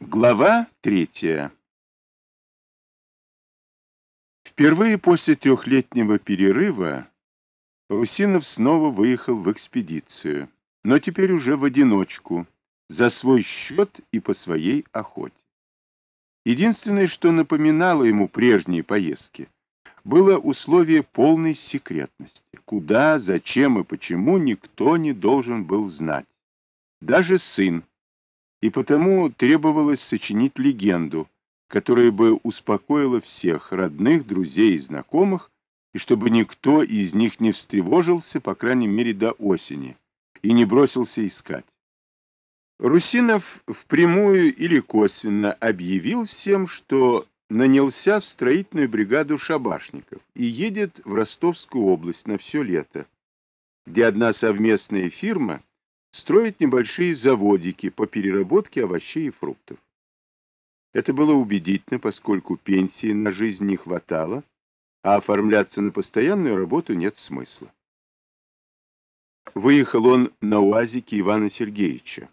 Глава третья Впервые после трехлетнего перерыва Русинов снова выехал в экспедицию, но теперь уже в одиночку, за свой счет и по своей охоте. Единственное, что напоминало ему прежние поездки, было условие полной секретности. Куда, зачем и почему никто не должен был знать. Даже сын, и потому требовалось сочинить легенду, которая бы успокоила всех родных, друзей и знакомых, и чтобы никто из них не встревожился, по крайней мере, до осени, и не бросился искать. Русинов впрямую или косвенно объявил всем, что нанялся в строительную бригаду шабашников и едет в Ростовскую область на все лето, где одна совместная фирма строить небольшие заводики по переработке овощей и фруктов. Это было убедительно, поскольку пенсии на жизнь не хватало, а оформляться на постоянную работу нет смысла. Выехал он на УАЗике Ивана Сергеевича.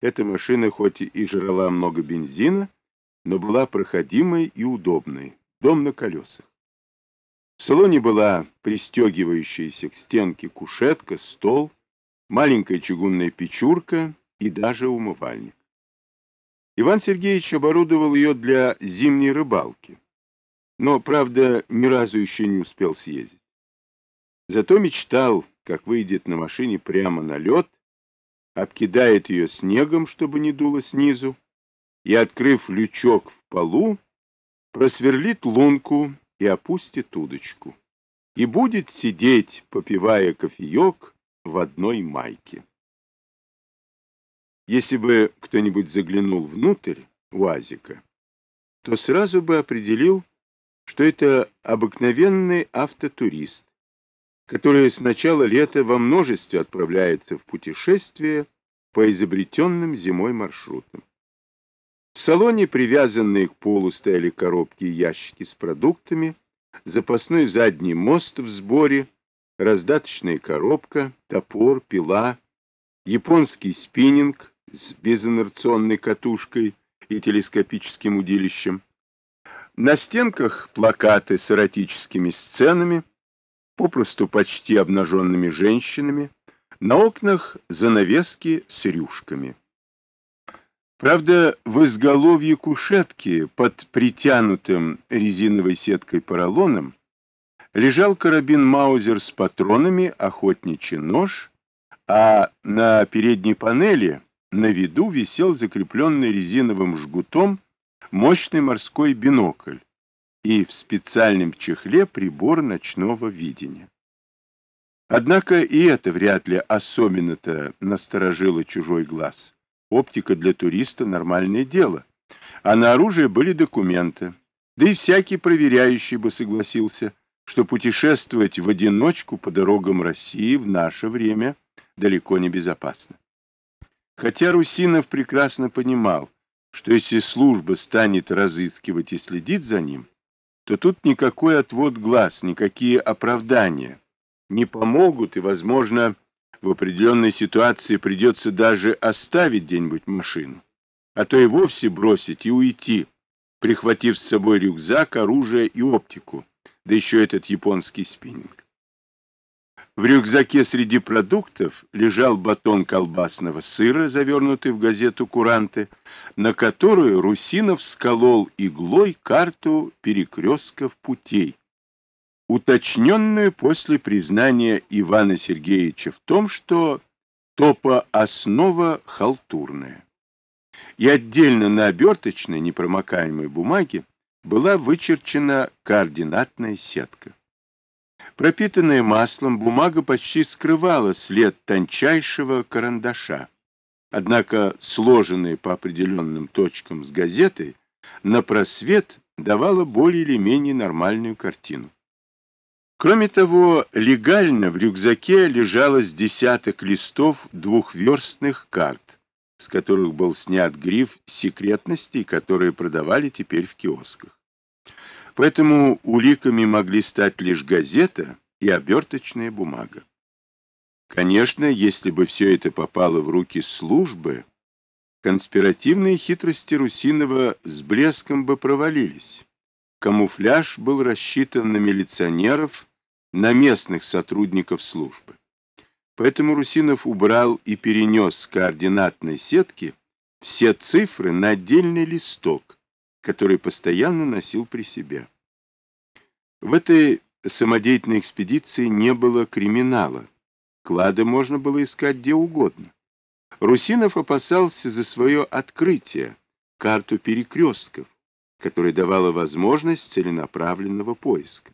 Эта машина хоть и жрала много бензина, но была проходимой и удобной, дом на колесах. В салоне была пристегивающаяся к стенке кушетка, стол, маленькая чугунная печурка и даже умывальник. Иван Сергеевич оборудовал ее для зимней рыбалки, но, правда, ни разу еще не успел съездить. Зато мечтал, как выйдет на машине прямо на лед, обкидает ее снегом, чтобы не дуло снизу, и, открыв лючок в полу, просверлит лунку и опустит удочку. И будет сидеть, попивая кофеек, в одной майке. Если бы кто-нибудь заглянул внутрь УАЗика, то сразу бы определил, что это обыкновенный автотурист, который с начала лета во множестве отправляется в путешествие по изобретенным зимой маршрутам. В салоне привязанные к полу стояли коробки и ящики с продуктами, запасной задний мост в сборе — раздаточная коробка, топор, пила, японский спиннинг с безинерционной катушкой и телескопическим удилищем. На стенках плакаты с эротическими сценами, попросту почти обнаженными женщинами, на окнах занавески с рюшками. Правда, в изголовье кушетки под притянутым резиновой сеткой поролоном лежал карабин Маузер с патронами, охотничий нож, а на передней панели на виду висел закрепленный резиновым жгутом мощный морской бинокль и в специальном чехле прибор ночного видения. Однако и это вряд ли особенно-то насторожило чужой глаз. Оптика для туриста — нормальное дело. А на оружие были документы. Да и всякий проверяющий бы согласился — что путешествовать в одиночку по дорогам России в наше время далеко не безопасно. Хотя Русинов прекрасно понимал, что если служба станет разыскивать и следить за ним, то тут никакой отвод глаз, никакие оправдания не помогут, и, возможно, в определенной ситуации придется даже оставить где-нибудь машину, а то и вовсе бросить и уйти, прихватив с собой рюкзак, оружие и оптику да еще этот японский спиннинг. В рюкзаке среди продуктов лежал батон колбасного сыра, завернутый в газету «Куранты», на которую Русинов сколол иглой карту перекрестков путей, уточненную после признания Ивана Сергеевича в том, что топооснова халтурная. И отдельно на оберточной непромокаемой бумаге была вычерчена координатная сетка. Пропитанная маслом, бумага почти скрывала след тончайшего карандаша. Однако, сложенная по определенным точкам с газетой, на просвет давала более или менее нормальную картину. Кроме того, легально в рюкзаке лежало с десяток листов двухверстных карт, с которых был снят гриф секретности, которые продавали теперь в киосках. Поэтому уликами могли стать лишь газета и оберточная бумага. Конечно, если бы все это попало в руки службы, конспиративные хитрости Русинова с блеском бы провалились. Камуфляж был рассчитан на милиционеров, на местных сотрудников службы. Поэтому Русинов убрал и перенес с координатной сетки все цифры на отдельный листок, который постоянно носил при себе. В этой самодеятельной экспедиции не было криминала. Клады можно было искать где угодно. Русинов опасался за свое открытие, карту перекрестков, которая давала возможность целенаправленного поиска.